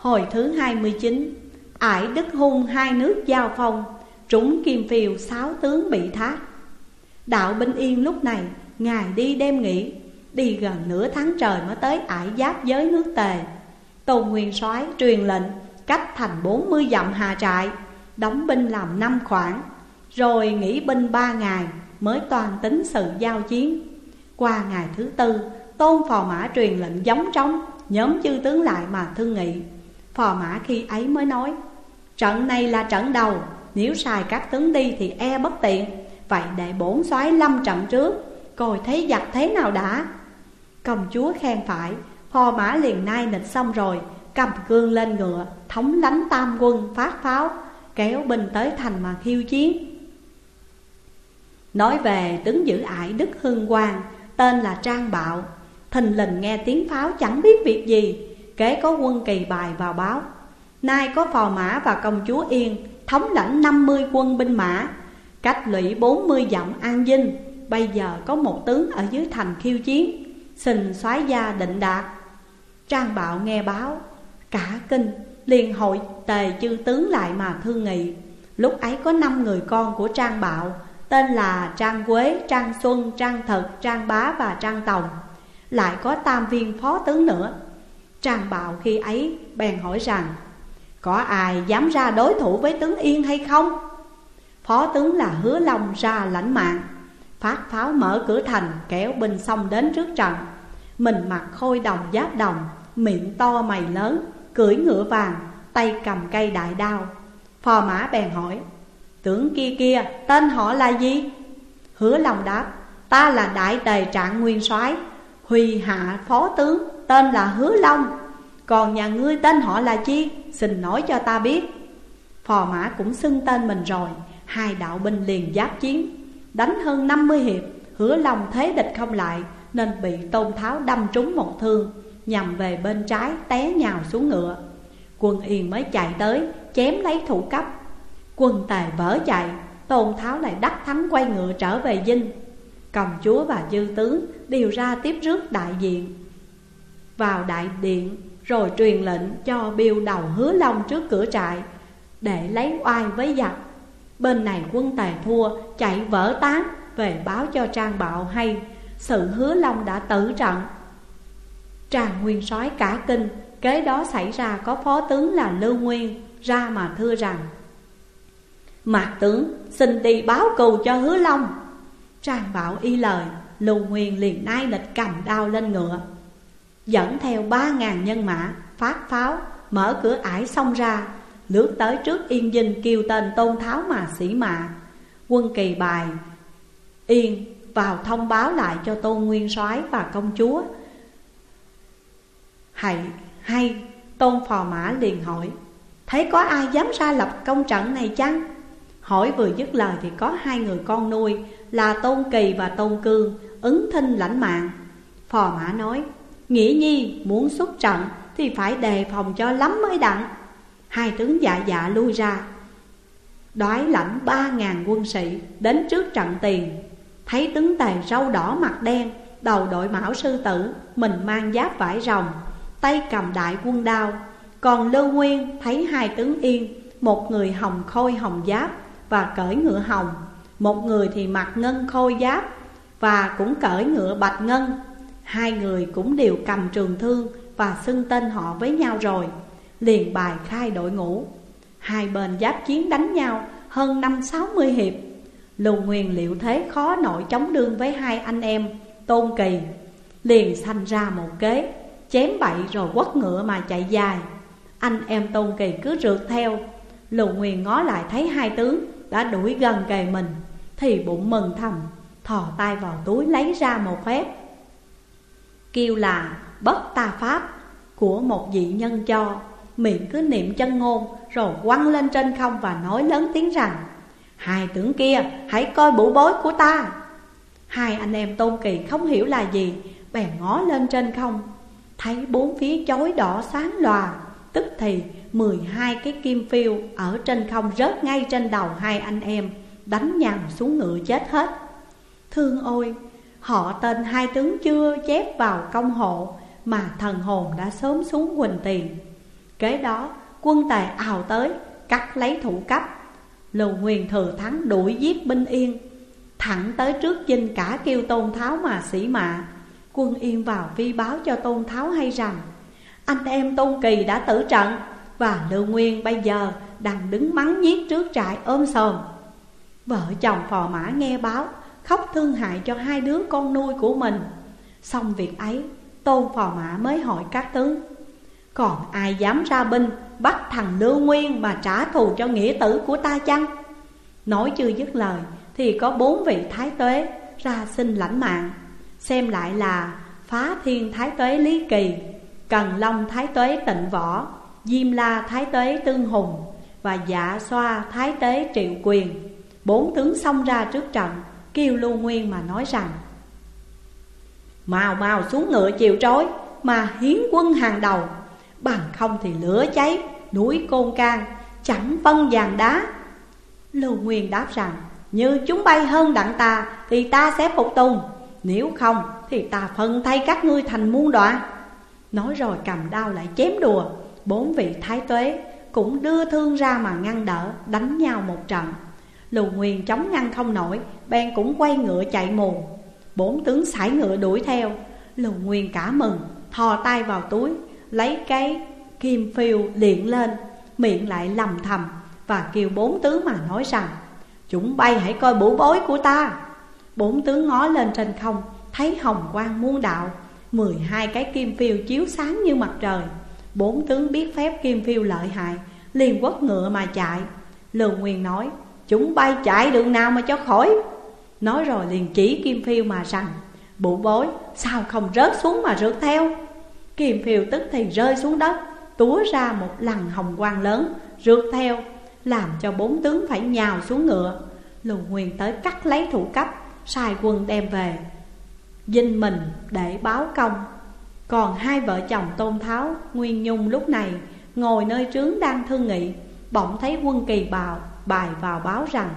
Hồi thứ 29 Ải Đức Hung hai nước giao phong, Trúng kim phiêu sáu tướng bị thác. Đạo binh yên lúc này, ngài đi đêm nghỉ, Đi gần nửa tháng trời mới tới ải giáp giới nước tề. Tôn Nguyên soái truyền lệnh, Cách thành 40 dặm hà trại, Đóng binh làm năm khoản Rồi nghỉ binh ba ngày Mới toàn tính sự giao chiến. Qua ngày thứ tư, Tôn phò mã truyền lệnh giống trống, Nhóm chư tướng lại mà thương nghị. Phò mã khi ấy mới nói, Trận này là trận đầu, Nếu sai các tướng đi thì e bất tiện. Vậy để bổn soái lâm trận trước, Coi thấy giặc thế nào đã? Công chúa khen phải, Phò mã liền nai nịch xong rồi, Cầm cương lên ngựa, Thống lánh tam quân phát pháo, Kéo binh tới thành mà khiêu chiến. Nói về tướng giữ ải Đức Hưng Quang, Tên là Trang Bạo. Thình lình nghe tiếng pháo chẳng biết việc gì Kế có quân kỳ bài vào báo. Nay có phò mã và công chúa Yên Thống lãnh 50 quân binh mã Cách lũy 40 dặm an dinh. Bây giờ có một tướng ở dưới thành khiêu chiến Xin soái gia định đạt. Trang bạo nghe báo Cả kinh liền hội tề chư tướng lại mà thương nghị. Lúc ấy có năm người con của Trang Bạo Tên là Trang Quế, Trang Xuân, Trang thật Trang Bá và Trang Tòng. Lại có tam viên phó tướng nữa. Trang Bạo khi ấy, bèn hỏi rằng, Có ai dám ra đối thủ với tướng Yên hay không? Phó tướng là Hứa Long ra lãnh mạng, Phát pháo mở cửa thành kéo binh xong đến trước trận Mình mặc khôi đồng giáp đồng, Miệng to mày lớn, Cưỡi ngựa vàng, Tay cầm cây đại đao Phò mã bèn hỏi, Tướng kia kia, tên họ là gì? Hứa lòng đáp, Ta là đại tề trạng nguyên soái, Huy hạ phó tướng Tên là Hứa Long. Còn nhà ngươi tên họ là chi? Xin nói cho ta biết. Phò mã cũng xưng tên mình rồi. Hai đạo binh liền giáp chiến. Đánh hơn 50 hiệp, Hứa Long thế địch không lại, Nên bị Tôn Tháo đâm trúng một thương, Nhằm về bên trái té nhào xuống ngựa. Quân Yên mới chạy tới, Chém lấy thủ cấp. Quân tề vỡ chạy, Tôn Tháo lại đắc thắng quay ngựa trở về dinh. Công chúa và dư tướng đều ra tiếp rước đại diện. Vào đại điện, rồi truyền lệnh cho biêu đầu hứa long trước cửa trại Để lấy oai với giặc. Bên này quân tề thua, chạy vỡ tán Về báo cho Trang Bạo hay, Sự hứa long đã tử trận. Trang nguyên soái cả kinh, Kế đó xảy ra có phó tướng là Lưu Nguyên, Ra mà thưa rằng, Mạc tướng, xin đi báo cù cho hứa long. Trang bảo y lời, Lưu Nguyên liền nai lịch cầm đao lên ngựa. Dẫn theo ba ngàn nhân mã, Phát pháo, Mở cửa ải xông ra, Lướt tới trước yên dinh kêu tên tôn tháo mà sĩ mạ Quân kỳ bài, Yên, vào thông báo lại cho tôn nguyên soái và công chúa. Hãy hay, Tôn phò mã liền hỏi, Thấy có ai dám ra lập công trận này chăng? Hỏi vừa dứt lời thì có hai người con nuôi Là Tôn Kỳ và Tôn Cương, Ứng thinh lãnh mạng. Phò mã nói Nghĩa nhi muốn xuất trận Thì phải đề phòng cho lắm mới đặng. Hai tướng dạ dạ lui ra. Đoái lãnh ba ngàn quân sĩ Đến trước trận tiền. Thấy tướng tề râu đỏ mặt đen, Đầu đội mão sư tử, Mình mang giáp vải rồng, tay cầm đại quân đao. Còn Lưu Nguyên thấy hai tướng yên, Một người hồng khôi hồng giáp và cởi ngựa hồng, Một người thì mặc ngân khôi giáp và cũng cởi ngựa bạch ngân. Hai người cũng đều cầm trường thương và xưng tên họ với nhau rồi, Liền bài khai đội ngũ. Hai bên giáp chiến đánh nhau hơn năm sáu mươi hiệp. Lùng Nguyên liệu thế khó nổi chống đương với hai anh em, Tôn Kỳ. Liền sanh ra một kế, Chém bậy rồi quất ngựa mà chạy dài. Anh em Tôn Kỳ cứ rượt theo. Lùng Nguyên ngó lại thấy hai tướng đã đuổi gần kề mình, Thì bụng mừng thầm, Thò tay vào túi lấy ra một phép. Kêu là bất ta pháp. Của một vị nhân cho Miệng cứ niệm chân ngôn Rồi quăng lên trên không và nói lớn tiếng rằng Hai tướng kia hãy coi bụ bối của ta. Hai anh em Tôn Kỳ không hiểu là gì Bèn ngó lên trên không Thấy bốn phía chói đỏ sáng lòa Tức thì 12 cái kim phiêu ở trên không rớt ngay trên đầu hai anh em Đánh nhằm xuống ngựa chết hết. Thương ôi, họ tên hai tướng chưa chép vào công hộ Mà thần hồn đã sớm xuống quỳnh tiền. Kế đó, quân tề ào tới, Cắt lấy thủ cấp. Lưu Nguyên thừa thắng đuổi giết binh yên. Thẳng tới trước dinh cả kêu Tôn Tháo mà sĩ mạ. Quân yên vào vi báo cho Tôn Tháo hay rằng, Anh em Tôn Kỳ đã tử trận Và Lưu Nguyên bây giờ đang đứng mắng nhiếc trước trại ôm sờm Vợ chồng phò mã nghe báo Khóc thương hại cho hai đứa con nuôi của mình. Xong việc ấy, Tôn phò mã mới hỏi các tướng, Còn ai dám ra binh Bắt thằng Lưu Nguyên mà trả thù cho nghĩa tử của ta chăng? Nói chưa dứt lời, Thì có bốn vị thái tuế ra xin lãnh mạng, Xem lại là Phá Thiên Thái Tuế Lý Kỳ, Cần Long Thái Tuế Tịnh Võ, Diêm La Thái Tuế Tương Hùng Và Dạ Xoa Thái tuế Triệu Quyền. Bốn tướng xông ra trước trận Kêu Lưu Nguyên mà nói rằng, Mau mau xuống ngựa chiều trối Mà hiến quân hàng đầu, Bằng không thì lửa cháy, Núi côn can Chẳng phân vàng đá. Lưu Nguyên đáp rằng, Như chúng bay hơn đặng ta Thì ta sẽ phục tùng, Nếu không thì ta phân thay các ngươi thành muôn đoạn. Nói rồi cầm đao lại chém đùa, Bốn vị thái tuế cũng đưa thương ra mà ngăn đỡ, Đánh nhau một trận. Lưu Nguyên chống ngăn không nổi, Bèn cũng quay ngựa chạy mù Bốn tướng sải ngựa đuổi theo. Lưu Nguyên cả mừng, Thò tay vào túi, Lấy cái kim phiêu liện lên, Miệng lại lầm thầm Và kêu bốn tướng mà nói rằng, Chúng bay hãy coi bủ bối của ta. Bốn tướng ngó lên trên không, Thấy hồng quang muôn đạo, Mười hai cái kim phiêu chiếu sáng như mặt trời. Bốn tướng biết phép kim phiêu lợi hại, Liền quất ngựa mà chạy. Lưu Nguyên nói Chúng bay chạy đường nào mà cho khỏi. Nói rồi liền chỉ Kim Phiêu mà rằng, Bụ bối, sao không rớt xuống mà rượt theo? Kim Phiêu tức thì rơi xuống đất, Túa ra một lần hồng quang lớn, Rượt theo, Làm cho bốn tướng phải nhào xuống ngựa. Lưu Nguyên tới cắt lấy thủ cấp, Sai quân đem về. Dinh mình để báo công. Còn hai vợ chồng Tôn Tháo, Nguyên Nhung lúc này Ngồi nơi trướng đang thương nghị. Bỗng thấy quân kỳ bào, bài vào báo rằng,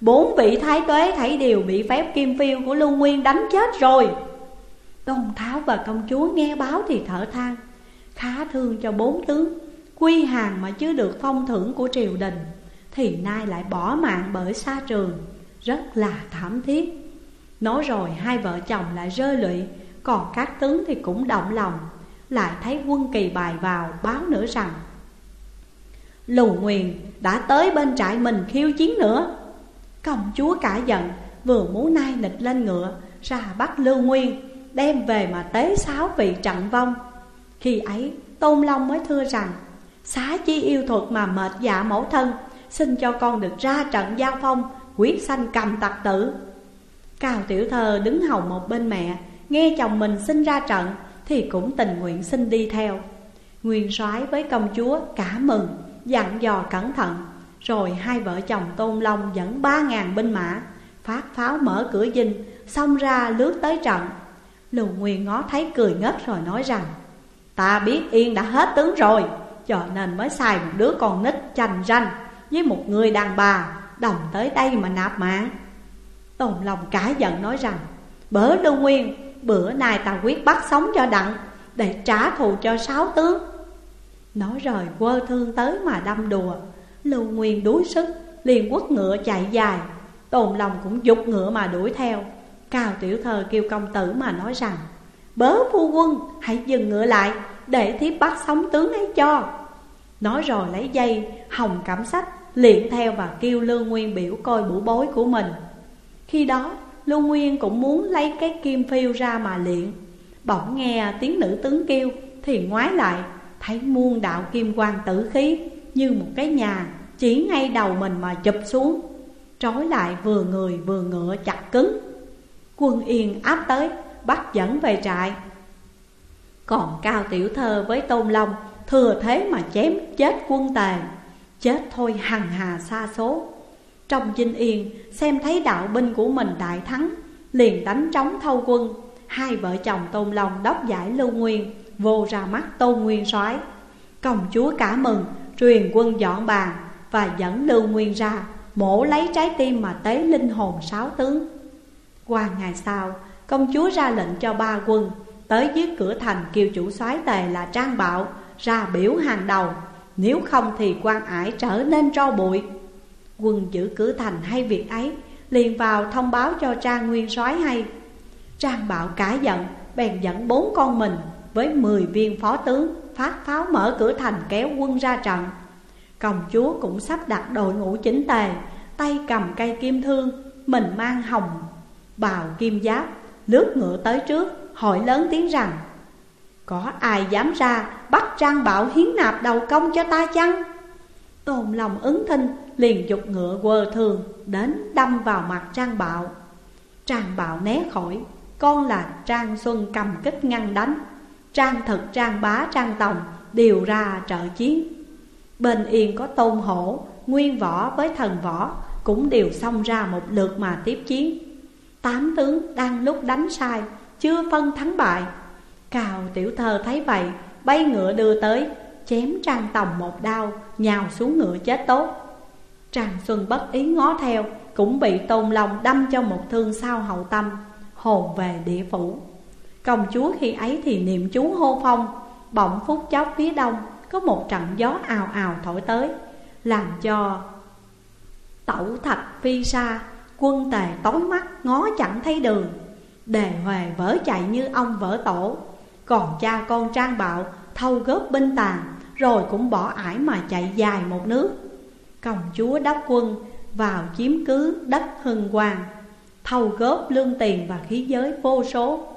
Bốn vị thái tuế thấy đều bị phép kim phiêu của Lưu Nguyên đánh chết rồi. Tôn Tháo và công chúa nghe báo thì thở than, Khá thương cho bốn tướng Quy hàng mà chưa được phong thưởng của triều đình, Thì nay lại bỏ mạng bởi xa trường, Rất là thảm thiết. Nói rồi hai vợ chồng lại rơi lụy, Còn các tướng thì cũng động lòng, Lại thấy quân kỳ bài vào báo nữa rằng Lù Nguyền đã tới bên trại mình khiêu chiến nữa. Công chúa cả giận, Vừa muốn nai nịch lên ngựa, Ra bắt Lưu Nguyên, Đem về mà tế sáu vị trận vong. Khi ấy, Tôn Long mới thưa rằng, Xá chi yêu thuật mà mệt dạ mẫu thân, Xin cho con được ra trận giao phong, Quyết sanh cầm tặc tử. Cao tiểu thơ đứng hầu một bên mẹ, Nghe chồng mình xin ra trận Thì cũng tình nguyện xin đi theo. Nguyên soái với công chúa cả mừng Dặn dò cẩn thận. Rồi hai vợ chồng Tôn Long dẫn ba ngàn binh mã, Phát pháo mở cửa dinh, Xông ra lướt tới trận. Lưu Nguyên ngó thấy cười ngất rồi nói rằng, Ta biết Yên đã hết tướng rồi, Cho nên mới xài một đứa con nít chành ranh Với một người đàn bà Đồng tới đây mà nạp mạng. Tôn Long cả giận nói rằng, Bớ Lưu Nguyên, Bữa nay ta quyết bắt sống cho đặng Để trả thù cho sáu tướng. Nói rồi quơ thương tới mà đâm đùa. Lưu Nguyên đuối sức, liền quất ngựa chạy dài. Tồn lòng cũng dục ngựa mà đuổi theo. Cao tiểu thơ kêu công tử mà nói rằng, Bớ phu quân, hãy dừng ngựa lại, Để thiếp bắt sống tướng ấy cho. Nói rồi lấy dây, hồng cảm sách, liền theo và kêu Lưu Nguyên biểu coi bủ bối của mình. Khi đó, Lưu Nguyên cũng muốn lấy cái kim phiêu ra mà liện Bỗng nghe tiếng nữ tướng kêu, Thì ngoái lại. Thấy muôn đạo kim quang tử khí Như một cái nhà Chỉ ngay đầu mình mà chụp xuống. Trói lại vừa người vừa ngựa chặt cứng. Quân yên áp tới, Bắt dẫn về trại. Còn Cao Tiểu Thơ với Tôn Long Thừa thế mà chém chết quân tề, Chết thôi hằng hà xa số. Trong dinh yên, Xem thấy đạo binh của mình đại thắng, Liền đánh trống thâu quân. Hai vợ chồng Tôn Long đốc giải Lưu Nguyên Vô ra mắt Tôn Nguyên soái. Công chúa cả mừng, Truyền quân dọn bàn Và dẫn Lưu Nguyên ra, Mổ lấy trái tim mà tế linh hồn sáu tướng. Qua ngày sau, Công chúa ra lệnh cho ba quân, Tới dưới cửa thành kêu chủ soái tề là Trang Bạo ra biểu hàng đầu, Nếu không thì quan ải trở nên tro bụi. Quân giữ cửa thành hay việc ấy, liền vào thông báo cho Trang Nguyên soái hay. Trang Bảo cả giận, bèn dẫn bốn con mình với mười viên phó tướng, phát pháo mở cửa thành kéo quân ra trận. Công chúa cũng sắp đặt đội ngũ chính tề, Tay cầm cây kim thương, Mình mang hồng, bào kim giáp, Lướt ngựa tới trước, Hỏi lớn tiếng rằng, Có ai dám ra bắt Trang Bảo hiến nạp đầu công cho ta chăng? Tôn lòng ứng thinh, liền dục ngựa quơ thường Đến đâm vào mặt Trang Bảo. Trang Bảo né khỏi, Con là Trang Xuân cầm kích ngăn đánh. Trang thực, Trang bá, Trang tòng đều ra trợ chiến. Bên yên có tôn hổ, nguyên võ với thần võ Cũng đều xông ra một lượt mà tiếp chiến. Tám tướng đang lúc đánh sai, chưa phân thắng bại. Cào tiểu thơ thấy vậy, bay ngựa đưa tới Chém Trang Tòng một đao, nhào xuống ngựa chết tốt. Trang Xuân bất ý ngó theo Cũng bị Tôn Long đâm cho một thương sau hậu tâm Hồn về địa phủ. Công chúa khi ấy thì niệm chú hô phong. Bỗng phút chốc phía đông, Có một trận gió ào ào thổi tới, Làm cho tẩu thạch phi xa Quân tề tối mắt, ngó chẳng thấy đường. Đề huề vỡ chạy như ông vỡ tổ, Còn cha con trang bạo thâu góp binh tàn, Rồi cũng bỏ ải mà chạy dài một nước. Công chúa đốc quân, vào chiếm cứ đất hưng quang Thâu góp lương tiền và khí giới vô số.